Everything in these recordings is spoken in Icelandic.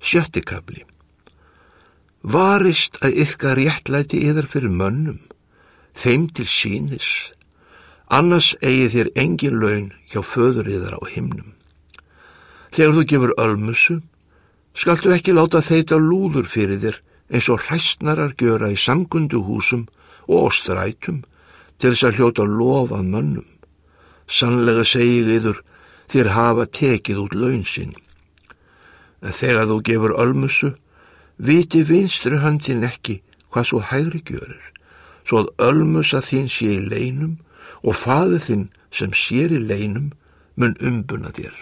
Sjöttikabli Varist að yfka réttlæti yðar fyrir mönnum, þeim til sínis, annars eigi þér engin laun hjá föður yðar á himnum. Þegar þú gefur ölmusu, skaltu ekki láta þeita lúður fyrir þér eins og hræstnarar gjöra í samgundu húsum og strætum til þess að hljóta lofa mönnum. Sannlega segi yður þér hafa tekið út laun sinn. En þegar þú gefur ölmusu, viti vinstri höndin ekki hvað svo hægri gjörir, svo að ölmusa þín sé í leinum og faður þinn sem sér í leinum mun umbuna þér.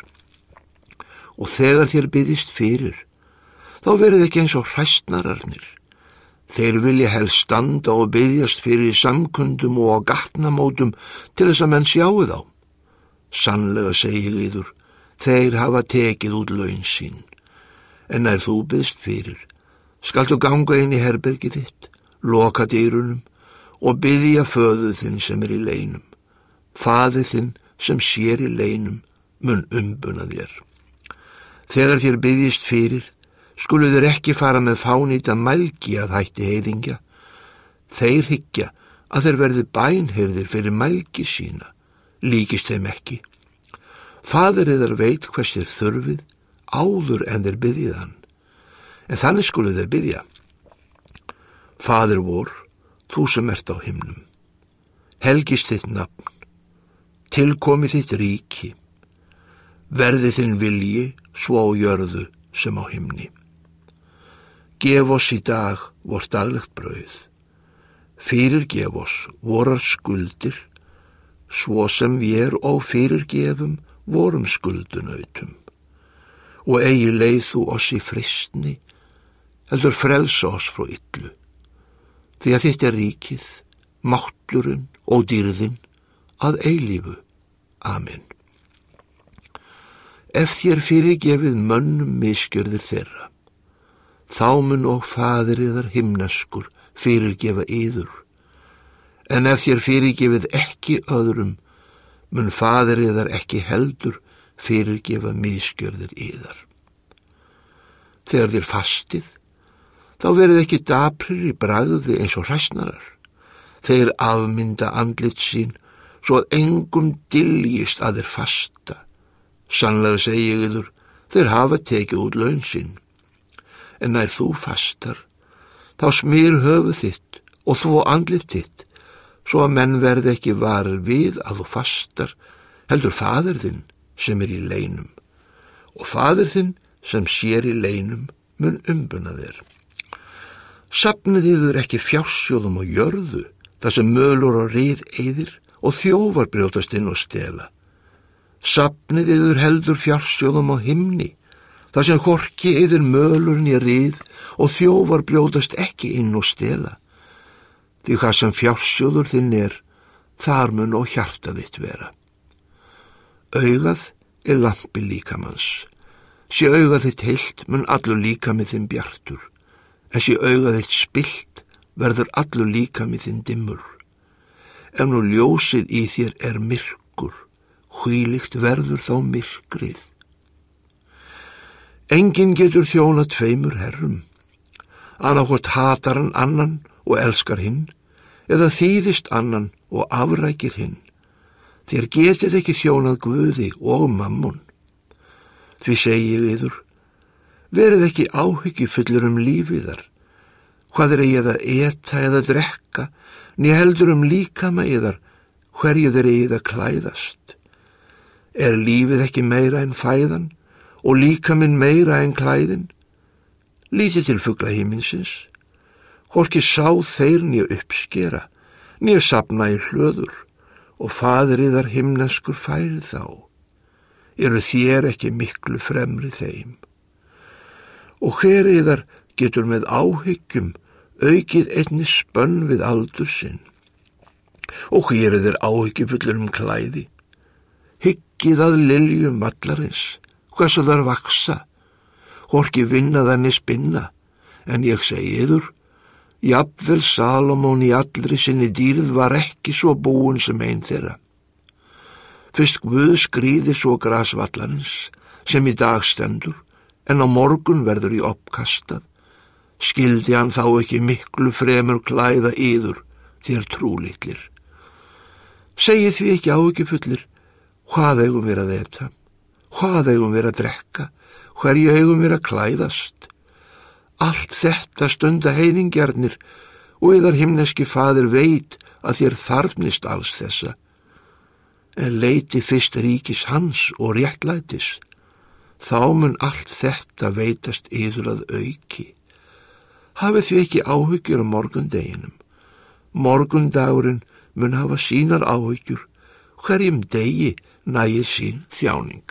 Og þegar þér byggist fyrir, þá verið ekki eins og hræstnararnir. Þeir vilja helst standa og byggjast fyrir samkundum og á gatnamótum til þess að menn sjáu þá. Sannlega segir yður, þeir hafa tekið út laun sín. En nær þú byggst fyrir, skaltu ganga inn í herbergi þitt, loka dýrunum og byggja föðu þinn sem er í leinum. Faði þinn sem sér í leinum mun umbuna þér. Þegar þér byggjist fyrir, skulu þér ekki fara með fánýta mælgi að hætti heiðingja. Þeir higgja að þeir verði bænherðir fyrir mælgi sína, líkist þeim ekki. Fadur eðar veit hvers þér þurfið, áður en þeir byggðið hann. En þannig skulu þeir byggja. Fadur vor, þú sem ert á himnum, helgist þitt nafn, tilkomi þitt ríki, verði þinn vilji svo á jörðu sem á himni. Gef oss í dag vort daglegt brauð, fyrir gef oss vorar skuldir, svo sem við er og fyrir gefum vorum skuldunautum. Og eigi leið þú oss í fristni, heldur frelsa oss frá yllu, því að þitt er ríkið, mátturinn og dýrðinn að eilífu. Amen. Ef þér fyrirgefið mönnum miskjörðir þeirra, þá mun og fadriðar himnaskur fyrirgefa yður, en ef þér fyrirgefið ekki öðrum, mun fadriðar ekki heldur fyrirgefa miskjörðir yðar. Þegar þér fastið, þá verið ekki daprir í bræði eins og hræsnarar. Þeir afmynda andlit sín svo að engum diljist að þeir fasta. Sannlega segi ég yfir, þeir hafa tekið út laun sinn. En nær þú fastar, þá smýr höfu þitt og þú andlit þitt, svo að menn verði ekki varir við að þú fastar, heldur fadur þinn sem er í leinum. Og fadur þinn sem sér í leinum mun umbuna þér. Sapnið yfir ekki fjársjóðum og jörðu, þar sem mölur og rið eðir og þjófar brjótast inn og stela. Sapnið yfir heldur fjársjóðum og himni, þar sem horki yfir mölurinn í rið og þjófar brjótast ekki inn og stela. Því hvað sem fjársjóður þinn er, þar mun og hjarta þitt vera. Augað er lampi líkamanns. Sé augað þitt heilt mun allur líkamið þinn bjartur. Þessi augað þitt spilt verður allur líkamið þinn dimmur. Ef nú ljósið í þér er myrkur, hvílikt verður þá myrkrið. Engin getur þjóna tveimur herrum. Annarkort hatar hann annan og elskar hinn, eða þýðist annan og afrækir hinn. Þér getið ekki þjónað Guði og mammun. Því segi ég yður, verið ekki áhyggjufullur um lífiðar, hvað er eigið að eta eða drekka, niður heldur um líkama yðar, hverju þeir að klæðast. Er lífið ekki meira en fæðan og líkaminn meira en klæðin? Lítið til fuggla híminsins, hvorki sá þeir nýja uppskera, nýja sapna í hlöður, og fadriðar himnaskur færið þá, eru þér ekki miklu fremri þeim. Og hveriðar getur með áhyggjum aukið einni spönn við aldur sinn. Og hveriðar áhyggjufullur um klæði, hyggið að liljum vallarins, hversu þar vaksa, horki vinna þannig spinna, en ég segiður, Jafnvel Salomón í allri sinni dýrð var ekki svo búin sem einn þeirra. Fyrst Guð skrýðir svo grasvallarins sem í dag stendur, en á morgun verður í uppkastað. Skildi hann þá ekki miklu fremur klæða yður þér trúlitlir. Segið því ekki áökjufullir, hvað eigum við að veta, hvað eigum við að drekka, hverju eigum við að klæðast. Allt þetta stunda heiðingjarnir og yðar himneski fadir veit að þér þarfnist alls þessa. En leiti fyrst ríkis hans og réttlætis, þá mun allt þetta veitast yður að auki. Hafið því ekki áhyggjur um morgundeginum. Morgundagurinn mun hafa sínar áhyggjur, hverjum degi nægir sín þjáning.